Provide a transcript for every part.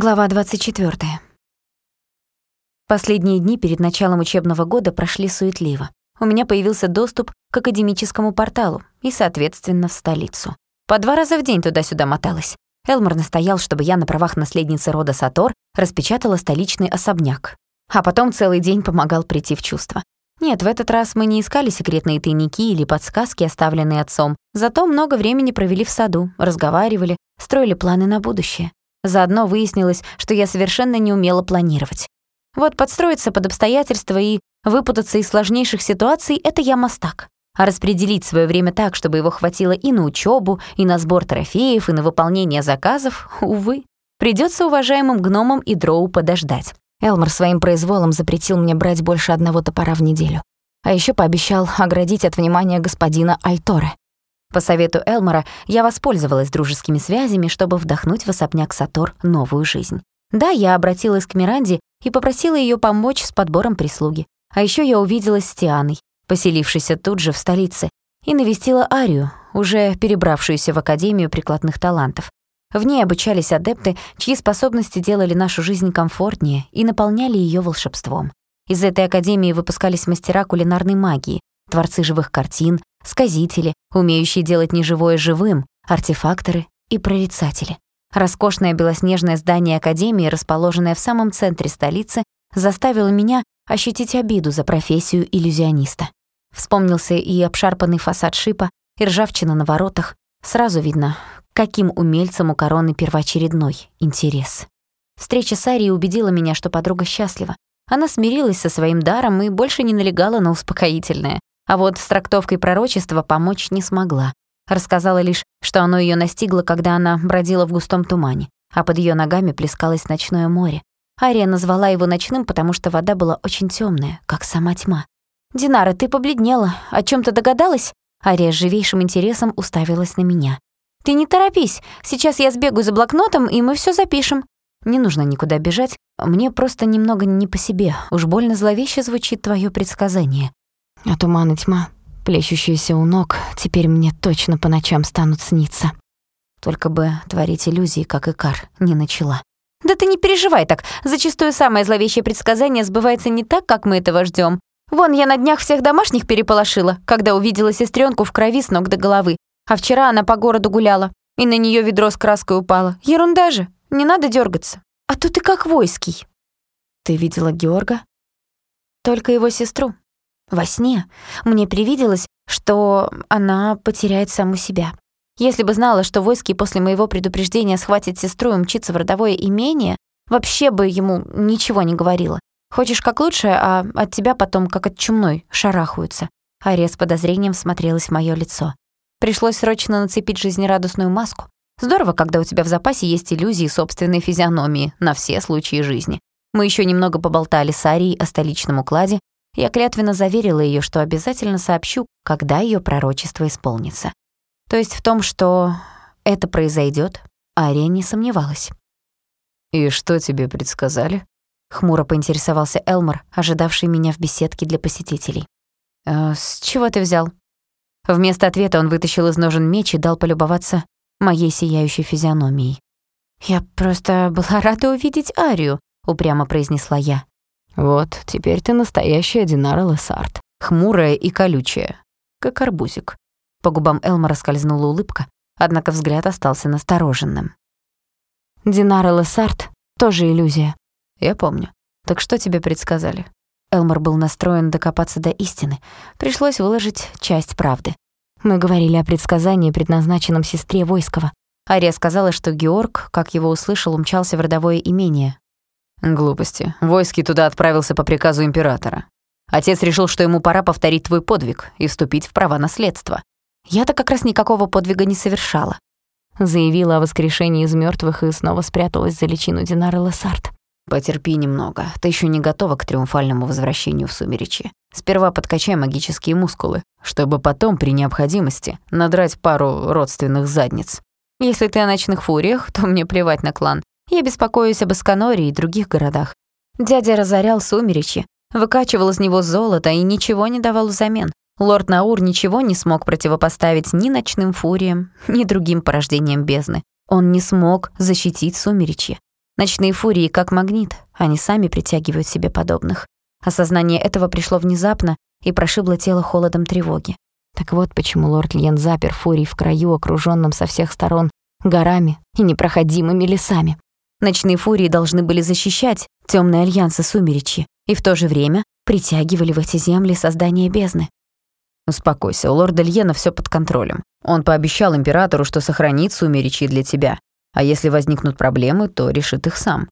Глава 24. Последние дни перед началом учебного года прошли суетливо. У меня появился доступ к академическому порталу и, соответственно, в столицу. По два раза в день туда-сюда моталась. Элмор настоял, чтобы я на правах наследницы рода Сатор распечатала столичный особняк. А потом целый день помогал прийти в чувство. Нет, в этот раз мы не искали секретные тайники или подсказки, оставленные отцом. Зато много времени провели в саду, разговаривали, строили планы на будущее. Заодно выяснилось, что я совершенно не умела планировать. Вот подстроиться под обстоятельства и выпутаться из сложнейших ситуаций — это я мастак. А распределить свое время так, чтобы его хватило и на учебу, и на сбор трофеев, и на выполнение заказов, увы. Придется уважаемым гномам и дроу подождать. Элмор своим произволом запретил мне брать больше одного топора в неделю. А еще пообещал оградить от внимания господина Альторе. По совету Элмора я воспользовалась дружескими связями, чтобы вдохнуть в особняк Сатор новую жизнь. Да, я обратилась к Миранде и попросила ее помочь с подбором прислуги. А еще я увиделась с Тианой, поселившейся тут же в столице, и навестила Арию, уже перебравшуюся в Академию прикладных талантов. В ней обучались адепты, чьи способности делали нашу жизнь комфортнее и наполняли ее волшебством. Из этой академии выпускались мастера кулинарной магии, творцы живых картин, сказители, умеющие делать неживое живым, артефакторы и прорицатели. Роскошное белоснежное здание Академии, расположенное в самом центре столицы, заставило меня ощутить обиду за профессию иллюзиониста. Вспомнился и обшарпанный фасад шипа, и ржавчина на воротах. Сразу видно, каким умельцем у короны первоочередной интерес. Встреча с Арией убедила меня, что подруга счастлива. Она смирилась со своим даром и больше не налегала на успокоительное. А вот с трактовкой пророчества помочь не смогла. Рассказала лишь, что оно ее настигло, когда она бродила в густом тумане, а под ее ногами плескалось ночное море. Ария назвала его ночным, потому что вода была очень темная, как сама тьма. «Динара, ты побледнела. О чем то догадалась?» Ария с живейшим интересом уставилась на меня. «Ты не торопись. Сейчас я сбегаю за блокнотом, и мы все запишем». «Не нужно никуда бежать. Мне просто немного не по себе. Уж больно зловеще звучит твое предсказание. А туман и тьма, плещущиеся у ног, теперь мне точно по ночам станут сниться. Только бы творить иллюзии, как Икар, не начала. «Да ты не переживай так. Зачастую самое зловещее предсказание сбывается не так, как мы этого ждем. Вон, я на днях всех домашних переполошила, когда увидела сестренку в крови с ног до головы. А вчера она по городу гуляла, и на нее ведро с краской упало. Ерунда же, не надо дергаться. А тут ты как войский». «Ты видела Георга?» «Только его сестру. Во сне мне привиделось, что она потеряет саму себя. Если бы знала, что войски после моего предупреждения схватит сестру и мчится в родовое имение, вообще бы ему ничего не говорила. Хочешь как лучше, а от тебя потом, как от чумной, шарахаются. Ария с подозрением смотрелась в моё лицо. Пришлось срочно нацепить жизнерадостную маску. Здорово, когда у тебя в запасе есть иллюзии собственной физиономии на все случаи жизни. Мы ещё немного поболтали с Арией о столичном укладе, я клятвенно заверила ее, что обязательно сообщу, когда ее пророчество исполнится. То есть в том, что это произойдет, Ария не сомневалась. «И что тебе предсказали?» — хмуро поинтересовался Элмор, ожидавший меня в беседке для посетителей. «Э, «С чего ты взял?» Вместо ответа он вытащил из ножен меч и дал полюбоваться моей сияющей физиономией. «Я просто была рада увидеть Арию», — упрямо произнесла я. Вот, теперь ты настоящая Динара Лессард. Хмурая и колючая, как арбузик. По губам Элмора скользнула улыбка, однако взгляд остался настороженным. Динара Лессард — тоже иллюзия. Я помню. Так что тебе предсказали? Элмор был настроен докопаться до истины. Пришлось выложить часть правды. Мы говорили о предсказании, предназначенном сестре Войского. Ария сказала, что Георг, как его услышал, умчался в родовое имение, Глупости. Войский туда отправился по приказу императора. Отец решил, что ему пора повторить твой подвиг и вступить в права наследства. Я-то как раз никакого подвига не совершала. Заявила о воскрешении из мертвых и снова спряталась за личину Динары Лессард. Потерпи немного. Ты еще не готова к триумфальному возвращению в сумеречье. Сперва подкачай магические мускулы, чтобы потом при необходимости надрать пару родственных задниц. Если ты о ночных фуриях, то мне плевать на клан. Я беспокоюсь об Эсканоре и других городах. Дядя разорял сумеречье, выкачивал из него золото и ничего не давал взамен. Лорд Наур ничего не смог противопоставить ни ночным фуриям, ни другим порождениям бездны. Он не смог защитить сумеречье. Ночные фурии как магнит, они сами притягивают себе подобных. Осознание этого пришло внезапно и прошибло тело холодом тревоги. Так вот почему лорд Льен запер фурий в краю, окружённом со всех сторон горами и непроходимыми лесами. Ночные фурии должны были защищать тёмные альянсы сумеречья и в то же время притягивали в эти земли создание бездны. Успокойся, у лорда Льена всё под контролем. Он пообещал императору, что сохранит сумеречье для тебя, а если возникнут проблемы, то решит их сам.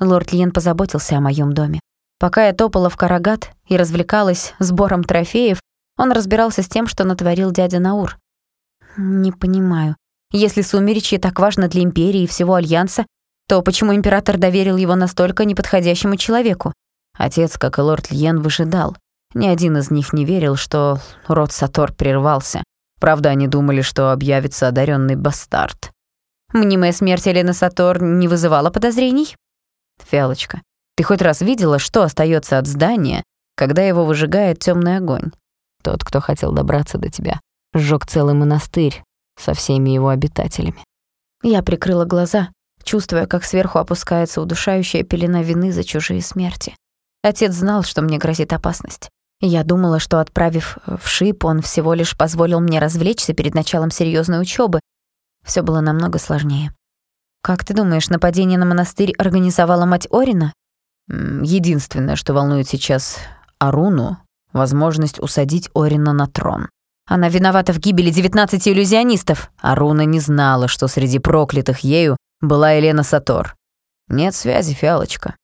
Лорд Льен позаботился о моём доме. Пока я топала в Карагат и развлекалась сбором трофеев, он разбирался с тем, что натворил дядя Наур. Не понимаю. Если сумеречье так важно для империи и всего альянса, то почему император доверил его настолько неподходящему человеку? Отец, как и лорд Льен, выжидал. Ни один из них не верил, что род Сатор прервался. Правда, они думали, что объявится одаренный бастард. Мнимая смерть Елены Сатор не вызывала подозрений? Фиалочка, ты хоть раз видела, что остается от здания, когда его выжигает темный огонь? Тот, кто хотел добраться до тебя, сжег целый монастырь со всеми его обитателями. Я прикрыла глаза, чувствуя, как сверху опускается удушающая пелена вины за чужие смерти. Отец знал, что мне грозит опасность. Я думала, что, отправив в ШИП, он всего лишь позволил мне развлечься перед началом серьезной учебы. Все было намного сложнее. «Как ты думаешь, нападение на монастырь организовала мать Орина?» Единственное, что волнует сейчас Аруну, возможность усадить Орина на трон. Она виновата в гибели 19 иллюзионистов. Аруна не знала, что среди проклятых ею была Елена Сатор. Нет связи, фиалочка.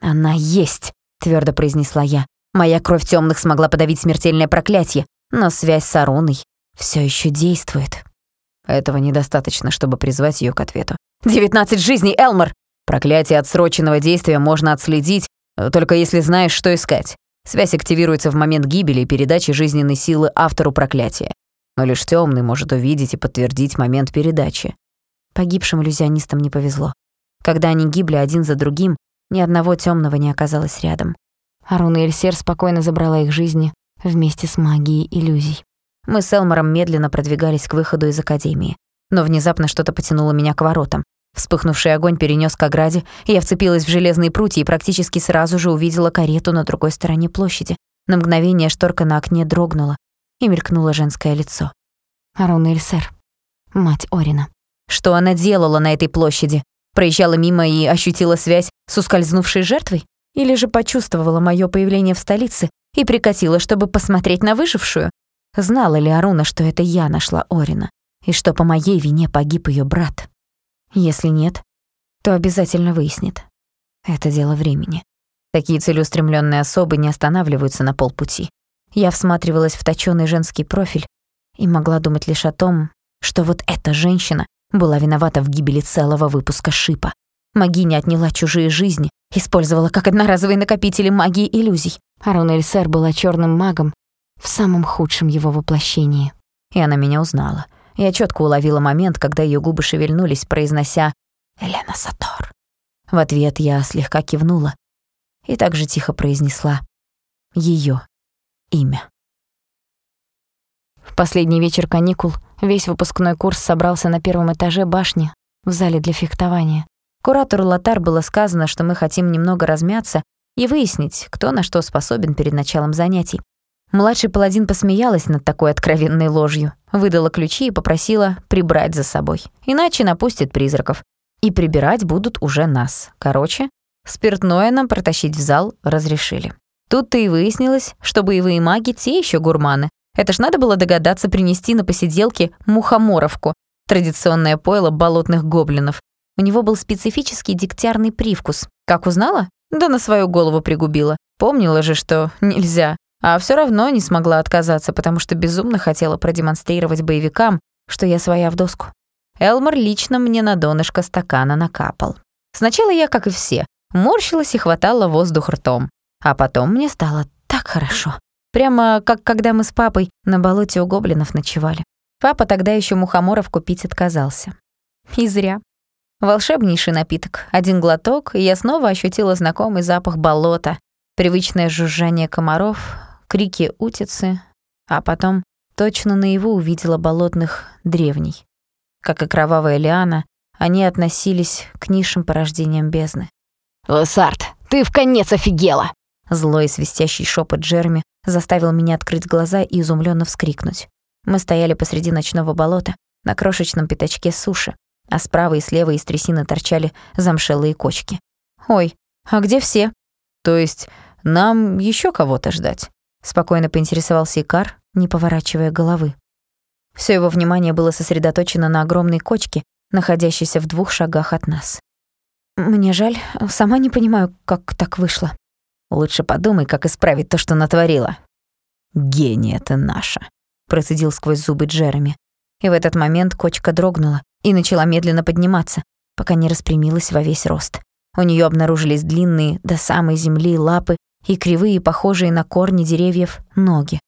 Она есть, твердо произнесла я. Моя кровь темных смогла подавить смертельное проклятие, но связь с Аруной все еще действует. Этого недостаточно, чтобы призвать ее к ответу. «Девятнадцать жизней, Элмор! Проклятие отсроченного действия можно отследить, только если знаешь, что искать. Связь активируется в момент гибели и передачи жизненной силы автору проклятия. Но лишь темный может увидеть и подтвердить момент передачи. Погибшим иллюзионистам не повезло. Когда они гибли один за другим, ни одного темного не оказалось рядом. Аруна Эльсер спокойно забрала их жизни вместе с магией иллюзий. Мы с Элмором медленно продвигались к выходу из Академии. Но внезапно что-то потянуло меня к воротам. Вспыхнувший огонь перенес к ограде, и я вцепилась в железные прутья и практически сразу же увидела карету на другой стороне площади. На мгновение шторка на окне дрогнула, и мелькнуло женское лицо. Аруна Эльсер, мать Орина. Что она делала на этой площади? Проезжала мимо и ощутила связь с ускользнувшей жертвой? Или же почувствовала моё появление в столице и прикатила, чтобы посмотреть на выжившую? Знала ли Аруна, что это я нашла Орина, и что по моей вине погиб её брат? Если нет, то обязательно выяснит. Это дело времени. Такие целеустремленные особы не останавливаются на полпути. Я всматривалась в точёный женский профиль и могла думать лишь о том, что вот эта женщина была виновата в гибели целого выпуска шипа. Магиня отняла чужие жизни, использовала как одноразовые накопители магии иллюзий. Арон Эльсер была черным магом в самом худшем его воплощении. И она меня узнала — я четко уловила момент, когда ее губы шевельнулись, произнося «Элена Сатор». В ответ я слегка кивнула и также тихо произнесла ее имя. Последний вечер каникул весь выпускной курс собрался на первом этаже башни в зале для фехтования. Куратору Латар было сказано, что мы хотим немного размяться и выяснить, кто на что способен перед началом занятий. Младший паладин посмеялась над такой откровенной ложью, выдала ключи и попросила прибрать за собой, иначе напустит призраков. И прибирать будут уже нас. Короче, спиртное нам протащить в зал разрешили. Тут-то и выяснилось, что боевые маги те еще гурманы. Это ж надо было догадаться принести на посиделке мухоморовку, традиционное пойло болотных гоблинов. У него был специфический дегтярный привкус. Как узнала? Да на свою голову пригубила. Помнила же, что нельзя. А все равно не смогла отказаться, потому что безумно хотела продемонстрировать боевикам, что я своя в доску. Элмор лично мне на донышко стакана накапал. Сначала я, как и все, морщилась и хватала воздух ртом. А потом мне стало так хорошо. Прямо как когда мы с папой на болоте у гоблинов ночевали. Папа тогда еще мухоморов купить отказался. И зря. Волшебнейший напиток. Один глоток, и я снова ощутила знакомый запах болота, привычное жужжание комаров, крики утицы, а потом точно наяву увидела болотных древней. Как и кровавая лиана, они относились к низшим порождениям бездны. «Лессард, ты в конец офигела!» Злой свистящий шепот Джереми заставил меня открыть глаза и изумленно вскрикнуть. Мы стояли посреди ночного болота на крошечном пятачке суши, а справа и слева из трясины торчали замшелые кочки. «Ой, а где все?» «То есть нам еще кого-то ждать?» Спокойно поинтересовался Икар, не поворачивая головы. Все его внимание было сосредоточено на огромной кочке, находящейся в двух шагах от нас. «Мне жаль, сама не понимаю, как так вышло». «Лучше подумай, как исправить то, что натворила». «Гения ты наша», — процедил сквозь зубы Джереми. И в этот момент кочка дрогнула и начала медленно подниматься, пока не распрямилась во весь рост. У нее обнаружились длинные до самой земли лапы и кривые, похожие на корни деревьев, ноги.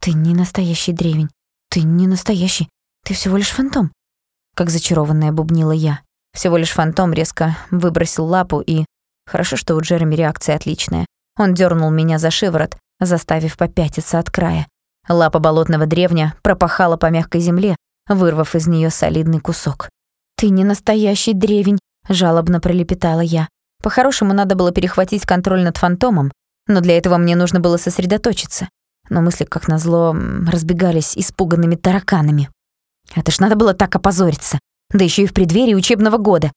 «Ты не настоящий древень. Ты не настоящий. Ты всего лишь фантом», — как зачарованная бубнила я. Всего лишь фантом резко выбросил лапу и... Хорошо, что у Джереми реакция отличная. Он дернул меня за шиворот, заставив попятиться от края. Лапа болотного древня пропахала по мягкой земле, вырвав из нее солидный кусок. «Ты не настоящий древень», — жалобно пролепетала я. По-хорошему, надо было перехватить контроль над фантомом, но для этого мне нужно было сосредоточиться. Но мысли, как назло, разбегались испуганными тараканами. Это ж надо было так опозориться, да еще и в преддверии учебного года.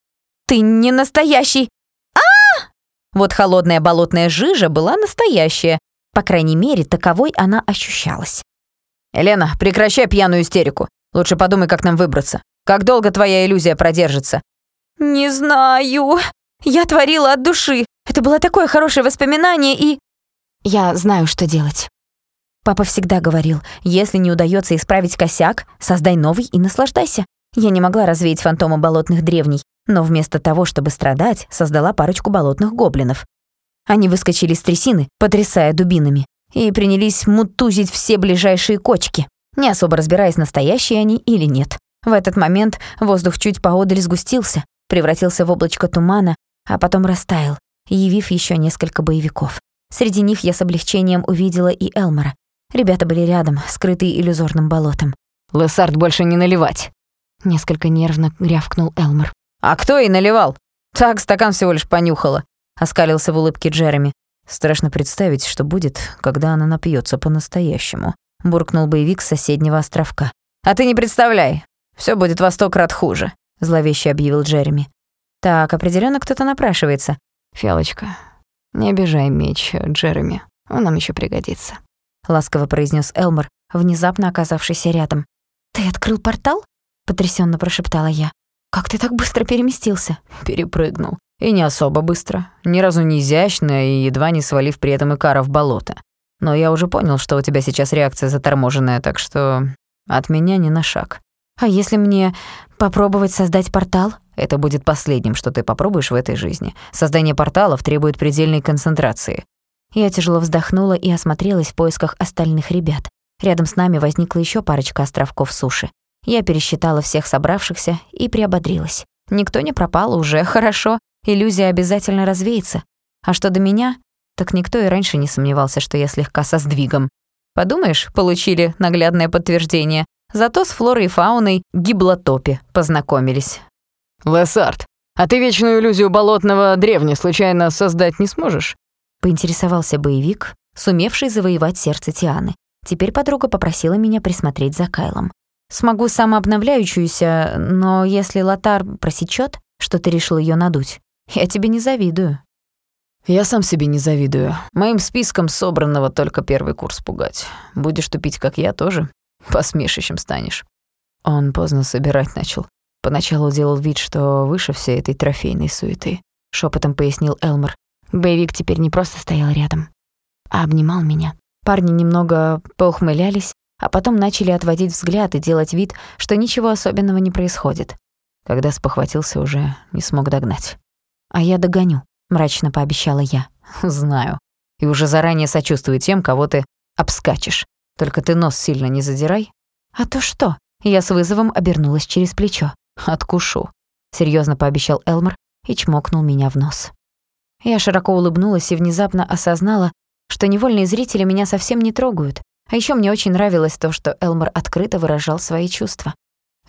«Ты не настоящий!» Вот холодная болотная жижа была настоящая. По крайней мере, таковой она ощущалась. «Елена, прекращай пьяную истерику. Лучше подумай, как нам выбраться. Как долго твоя иллюзия продержится?» «Не знаю», я творила от души. Это было такое хорошее воспоминание, и... Я знаю, что делать. Папа всегда говорил, если не удается исправить косяк, создай новый и наслаждайся. Я не могла развеять фантома болотных древней, но вместо того, чтобы страдать, создала парочку болотных гоблинов. Они выскочили из трясины, потрясая дубинами, и принялись мутузить все ближайшие кочки, не особо разбираясь, настоящие они или нет. В этот момент воздух чуть поодаль сгустился, превратился в облачко тумана, а потом растаял, явив еще несколько боевиков. Среди них я с облегчением увидела и Элмора. Ребята были рядом, скрытые иллюзорным болотом. «Лессард больше не наливать!» Несколько нервно рявкнул Элмор. «А кто и наливал? Так, стакан всего лишь понюхала», — оскалился в улыбке Джереми. «Страшно представить, что будет, когда она напьется по-настоящему», — буркнул боевик с соседнего островка. «А ты не представляй, все будет во сто крат хуже», — зловеще объявил Джереми. Так, определенно кто-то напрашивается. Фиалочка, не обижай меч, Джереми. Он нам еще пригодится. Ласково произнес Элмор, внезапно оказавшийся рядом. Ты открыл портал? Потрясенно прошептала я. Как ты так быстро переместился? Перепрыгнул. И не особо быстро. Ни разу не изящно и едва не свалив при этом Икара в болото. Но я уже понял, что у тебя сейчас реакция заторможенная, так что от меня не на шаг. А если мне попробовать создать портал? Это будет последним, что ты попробуешь в этой жизни. Создание порталов требует предельной концентрации. Я тяжело вздохнула и осмотрелась в поисках остальных ребят. Рядом с нами возникла еще парочка островков суши. Я пересчитала всех собравшихся и приободрилась. Никто не пропал, уже хорошо. Иллюзия обязательно развеется. А что до меня, так никто и раньше не сомневался, что я слегка со сдвигом. Подумаешь, получили наглядное подтверждение. Зато с флорой и фауной гиблотопи познакомились. «Лессард, а ты вечную иллюзию болотного древня случайно создать не сможешь?» Поинтересовался боевик, сумевший завоевать сердце Тианы. Теперь подруга попросила меня присмотреть за Кайлом. «Смогу самообновляющуюся, но если Лотар просечет, что ты решил ее надуть, я тебе не завидую». «Я сам себе не завидую. Моим списком собранного только первый курс пугать. Будешь тупить, как я, тоже посмешищем станешь». Он поздно собирать начал. Поначалу делал вид, что выше всей этой трофейной суеты, шепотом пояснил Элмор. Боевик теперь не просто стоял рядом, а обнимал меня. Парни немного поухмылялись, а потом начали отводить взгляд и делать вид, что ничего особенного не происходит. Когда спохватился, уже не смог догнать. «А я догоню», — мрачно пообещала я. «Знаю. И уже заранее сочувствую тем, кого ты обскачешь. Только ты нос сильно не задирай». «А то что?» Я с вызовом обернулась через плечо. «Откушу», — серьезно пообещал Элмор и чмокнул меня в нос. Я широко улыбнулась и внезапно осознала, что невольные зрители меня совсем не трогают. А еще мне очень нравилось то, что Элмор открыто выражал свои чувства.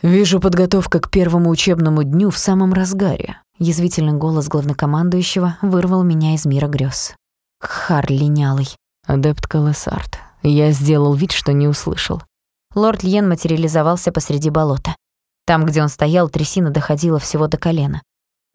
«Вижу, подготовка к первому учебному дню в самом разгаре», Язвительный голос главнокомандующего вырвал меня из мира грез. Кхар линялый. «Адепт Калесарт, я сделал вид, что не услышал». Лорд Льен материализовался посреди болота. Там, где он стоял, трясина доходила всего до колена.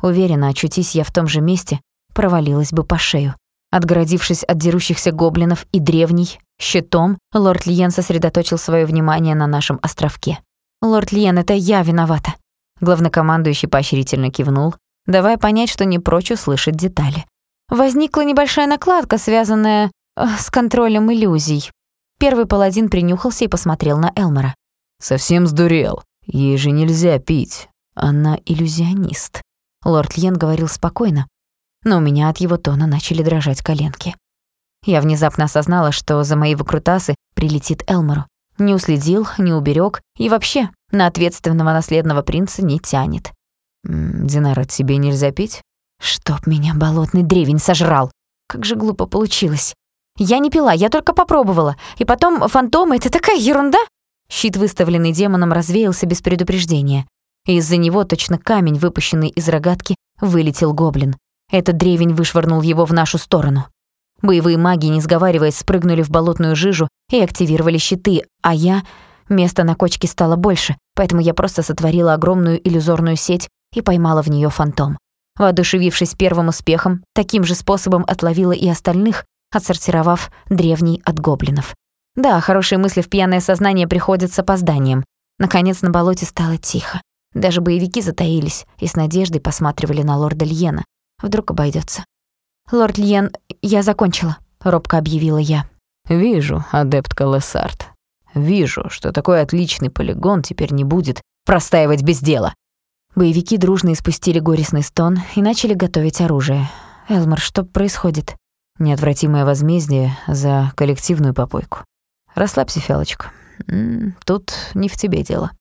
Уверена, очутись я в том же месте, провалилась бы по шею. Отгородившись от дерущихся гоблинов и древней, щитом, лорд Льен сосредоточил свое внимание на нашем островке. «Лорд Льен, это я виновата». Главнокомандующий поощрительно кивнул, давая понять, что не прочь услышать детали. Возникла небольшая накладка, связанная э, с контролем иллюзий. Первый паладин принюхался и посмотрел на Элмора. «Совсем сдурел. Ей же нельзя пить. Она иллюзионист». Лорд Льен говорил спокойно, но у меня от его тона начали дрожать коленки. Я внезапно осознала, что за мои выкрутасы прилетит Элмору. Не уследил, не уберег и вообще на ответственного наследного принца не тянет. «Динара, тебе нельзя пить?» «Чтоб меня болотный древень сожрал! Как же глупо получилось!» «Я не пила, я только попробовала. И потом фантомы — это такая ерунда!» Щит, выставленный демоном, развеялся без предупреждения. Из-за него точно камень, выпущенный из рогатки, вылетел гоблин. Этот древень вышвырнул его в нашу сторону. Боевые маги, не сговариваясь, спрыгнули в болотную жижу и активировали щиты, а я... Места на кочке стало больше, поэтому я просто сотворила огромную иллюзорную сеть и поймала в нее фантом. Воодушевившись первым успехом, таким же способом отловила и остальных, отсортировав древний от гоблинов. Да, хорошие мысли в пьяное сознание приходят с опозданием. Наконец на болоте стало тихо. Даже боевики затаились и с надеждой посматривали на лорда Льена. Вдруг обойдется. «Лорд Льен, я закончила», — робко объявила я. «Вижу, адепт Калесарт. Вижу, что такой отличный полигон теперь не будет простаивать без дела. Боевики дружно испустили горестный стон и начали готовить оружие. «Элмор, что происходит?» Неотвратимое возмездие за коллективную попойку. Расслабься, Фиалочка. Тут не в тебе дело.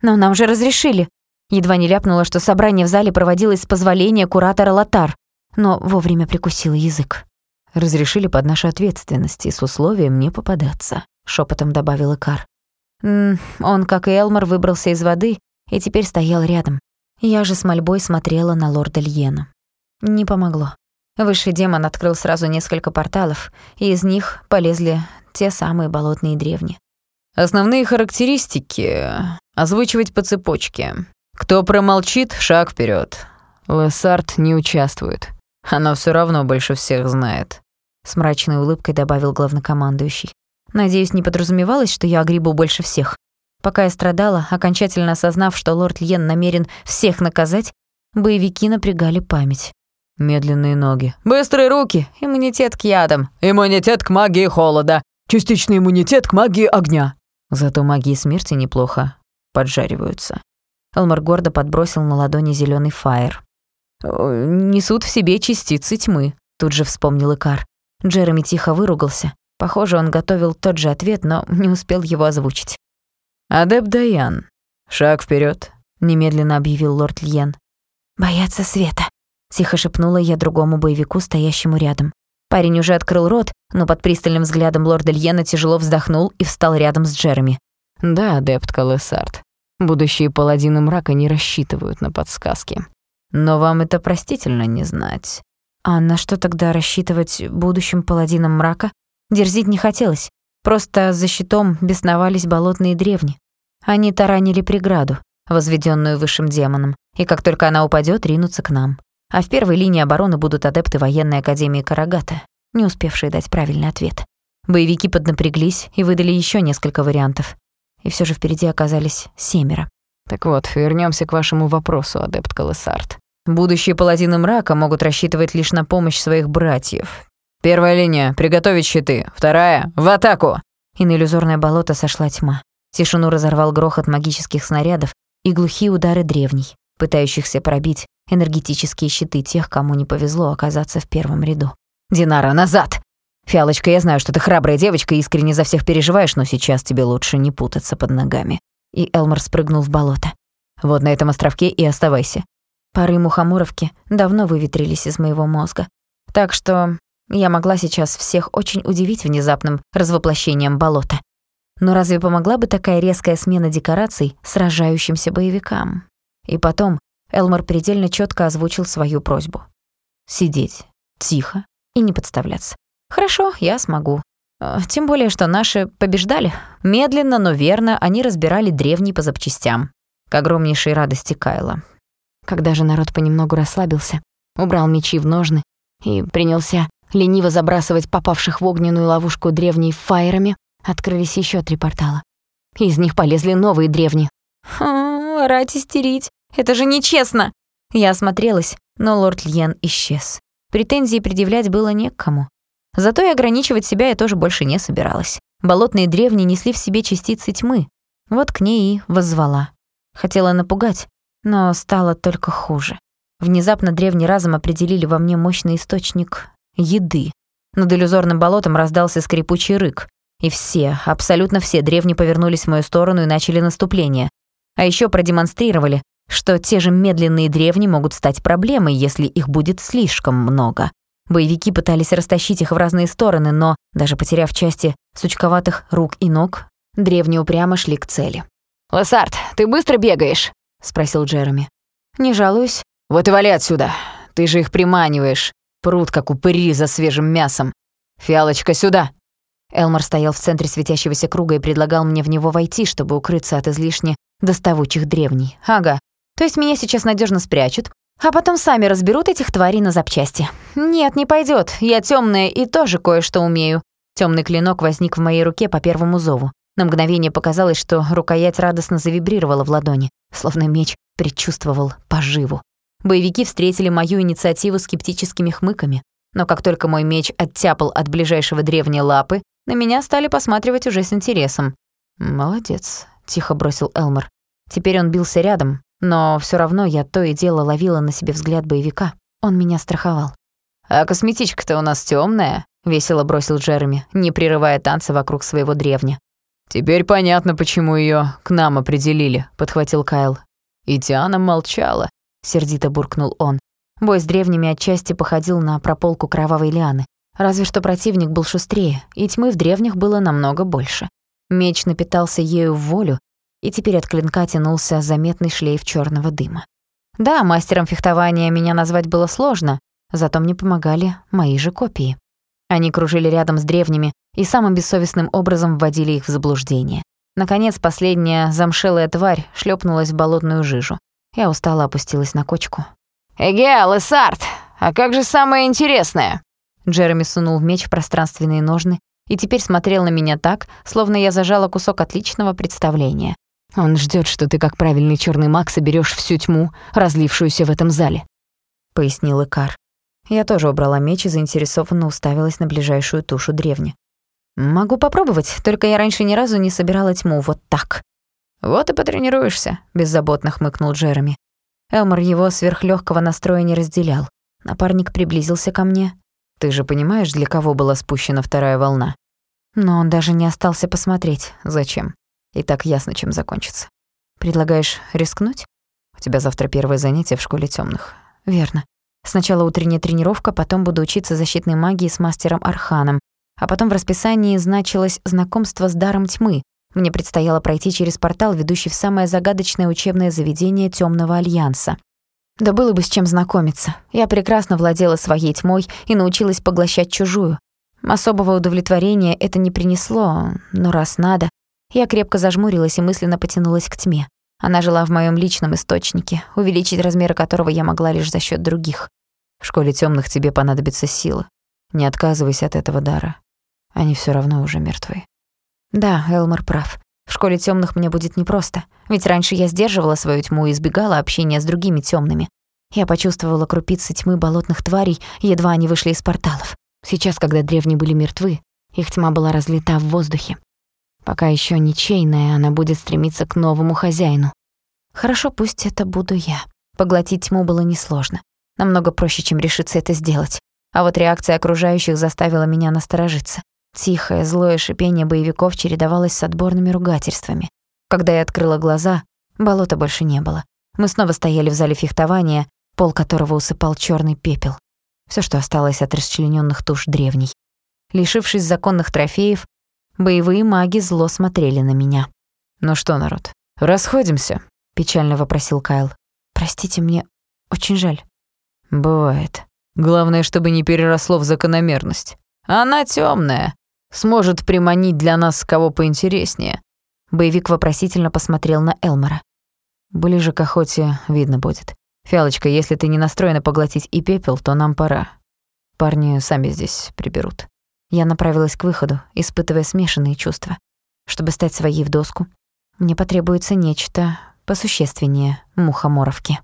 Но нам же разрешили. Едва не ляпнула, что собрание в зале проводилось с позволения куратора Латар, но вовремя прикусила язык. «Разрешили под нашу ответственность и с условием не попадаться», — шепотом добавил Икар. он, как и Элмор, выбрался из воды и теперь стоял рядом. Я же с мольбой смотрела на лорда Льена. Не помогло. Высший демон открыл сразу несколько порталов, и из них полезли те самые болотные древни. Основные характеристики озвучивать по цепочке. Кто промолчит, шаг вперед. Лессард не участвует. Она все равно больше всех знает. С мрачной улыбкой добавил главнокомандующий. Надеюсь, не подразумевалось, что я огребу больше всех. Пока я страдала, окончательно осознав, что лорд Льен намерен всех наказать, боевики напрягали память. Медленные ноги. Быстрые руки. Иммунитет к ядам. Иммунитет к магии холода. Частичный иммунитет к магии огня. Зато магии смерти неплохо поджариваются. Элмар гордо подбросил на ладони зеленый фаер. «Несут в себе частицы тьмы», — тут же вспомнил Икар. Джереми тихо выругался. Похоже, он готовил тот же ответ, но не успел его озвучить. «Адепт Даян, шаг вперед, немедленно объявил лорд Льен. «Бояться света», — тихо шепнула я другому боевику, стоящему рядом. Парень уже открыл рот, но под пристальным взглядом лорда Льена тяжело вздохнул и встал рядом с Джереми. «Да, адепт Калесард, будущие паладины мрака не рассчитывают на подсказки. Но вам это простительно не знать». «А на что тогда рассчитывать будущим паладинам мрака?» Дерзить не хотелось. Просто за щитом бесновались болотные древни. Они таранили преграду, возведенную высшим демоном, и как только она упадет, ринутся к нам. А в первой линии обороны будут адепты военной академии Карагата, не успевшие дать правильный ответ. Боевики поднапряглись и выдали еще несколько вариантов. И все же впереди оказались семеро. Так вот, вернемся к вашему вопросу, адепт Колоссарт. Будущие паладины мрака могут рассчитывать лишь на помощь своих братьев, Первая линия — приготовить щиты. Вторая — в атаку!» И на иллюзорное болото сошла тьма. Тишину разорвал грохот магических снарядов и глухие удары древней, пытающихся пробить энергетические щиты тех, кому не повезло оказаться в первом ряду. «Динара, назад!» «Фиалочка, я знаю, что ты храбрая девочка и искренне за всех переживаешь, но сейчас тебе лучше не путаться под ногами». И Элмор спрыгнул в болото. «Вот на этом островке и оставайся». Пары мухоморовки давно выветрились из моего мозга. Так что я могла сейчас всех очень удивить внезапным развоплощением болота. Но разве помогла бы такая резкая смена декораций сражающимся боевикам? И потом Элмор предельно четко озвучил свою просьбу. Сидеть тихо и не подставляться. Хорошо, я смогу. А, тем более, что наши побеждали. Медленно, но верно они разбирали древний по запчастям. К огромнейшей радости Кайла. Когда же народ понемногу расслабился, убрал мечи в ножны и принялся лениво забрасывать попавших в огненную ловушку древней фаерами, открылись еще три портала. Из них полезли новые древние. «Хм, рать истерить. Это же нечестно!» Я осмотрелась, но лорд Льен исчез. Претензии предъявлять было не к кому. Зато и ограничивать себя я тоже больше не собиралась. Болотные древние несли в себе частицы тьмы. Вот к ней и воззвала. Хотела напугать, но стало только хуже. Внезапно древний разум определили во мне мощный источник еды. Над иллюзорным болотом раздался скрипучий рык, и все, абсолютно все древние повернулись в мою сторону и начали наступление. А еще продемонстрировали, что те же медленные древние могут стать проблемой, если их будет слишком много. Боевики пытались растащить их в разные стороны, но, даже потеряв части сучковатых рук и ног, древние упрямо шли к цели. «Лассард, ты быстро бегаешь?» — спросил Джереми. «Не жалуюсь». «Вот и вали отсюда. Ты же их приманиваешь. Пруд, как упыри за свежим мясом. Фиалочка, сюда!» Элмор стоял в центре светящегося круга и предлагал мне в него войти, чтобы укрыться от излишне доставучих древней. Ага. То есть меня сейчас надежно спрячут, а потом сами разберут этих тварей на запчасти. Нет, не пойдет. Я темная и тоже кое-что умею. Темный клинок возник в моей руке по первому зову. На мгновение показалось, что рукоять радостно завибрировала в ладони, словно меч предчувствовал поживу. Боевики встретили мою инициативу скептическими хмыками, но как только мой меч оттяпал от ближайшего древней лапы, на меня стали посматривать уже с интересом. «Молодец», — тихо бросил Элмор. Теперь он бился рядом, но все равно я то и дело ловила на себе взгляд боевика. Он меня страховал. «А косметичка-то у нас темная, весело бросил Джереми, не прерывая танца вокруг своего древня. «Теперь понятно, почему ее к нам определили», — подхватил Кайл. «И Диана молчала», — сердито буркнул он. Бой с древними отчасти походил на прополку кровавой лианы. Разве что противник был шустрее, и тьмы в древних было намного больше. Меч напитался ею в волю, и теперь от клинка тянулся заметный шлейф черного дыма. Да, мастером фехтования меня назвать было сложно, зато мне помогали мои же копии. Они кружили рядом с древними и самым бессовестным образом вводили их в заблуждение. Наконец, последняя замшелая тварь шлепнулась в болотную жижу. Я устало опустилась на кочку. «Эге, Лессард, а как же самое интересное?» Джереми сунул меч в пространственные ножны и теперь смотрел на меня так, словно я зажала кусок отличного представления. Он ждет, что ты, как правильный черный маг, соберешь всю тьму, разлившуюся в этом зале», — пояснил Икар. Я тоже убрала меч и заинтересованно уставилась на ближайшую тушу древни. «Могу попробовать, только я раньше ни разу не собирала тьму вот так». «Вот и потренируешься», — беззаботно хмыкнул Джереми. Элмор его сверхлёгкого настроя не разделял. Напарник приблизился ко мне. «Ты же понимаешь, для кого была спущена вторая волна?» Но он даже не остался посмотреть. «Зачем? И так ясно, чем закончится. Предлагаешь рискнуть? У тебя завтра первое занятие в школе темных. Верно. Сначала утренняя тренировка, потом буду учиться защитной магии с мастером Арханом, а потом в расписании значилось знакомство с даром тьмы. Мне предстояло пройти через портал, ведущий в самое загадочное учебное заведение Темного альянса. Да было бы с чем знакомиться. Я прекрасно владела своей тьмой и научилась поглощать чужую. Особого удовлетворения это не принесло, но раз надо, я крепко зажмурилась и мысленно потянулась к тьме. Она жила в моем личном источнике, увеличить размеры которого я могла лишь за счет других. В школе темных тебе понадобится сила. Не отказывайся от этого дара. Они все равно уже мертвы. Да, Элмор прав. В школе темных мне будет непросто, ведь раньше я сдерживала свою тьму и избегала общения с другими темными. Я почувствовала крупицы тьмы болотных тварей, едва они вышли из порталов. Сейчас, когда древние были мертвы, их тьма была разлита в воздухе, Пока еще ничейная, она будет стремиться к новому хозяину. Хорошо, пусть это буду я. Поглотить тьму было несложно. Намного проще, чем решиться это сделать. А вот реакция окружающих заставила меня насторожиться. Тихое, злое шипение боевиков чередовалось с отборными ругательствами. Когда я открыла глаза, болота больше не было. Мы снова стояли в зале фехтования, пол которого усыпал черный пепел. Все, что осталось от расчлененных туш древней. Лишившись законных трофеев, Боевые маги зло смотрели на меня. «Ну что, народ, расходимся?» — печально вопросил Кайл. «Простите, мне очень жаль». «Бывает. Главное, чтобы не переросло в закономерность. Она темная, сможет приманить для нас кого поинтереснее». Боевик вопросительно посмотрел на Элмора. «Ближе к охоте видно будет. Фиалочка, если ты не настроена поглотить и пепел, то нам пора. Парни сами здесь приберут». Я направилась к выходу, испытывая смешанные чувства. Чтобы стать своей в доску, мне потребуется нечто посущественнее мухоморовки.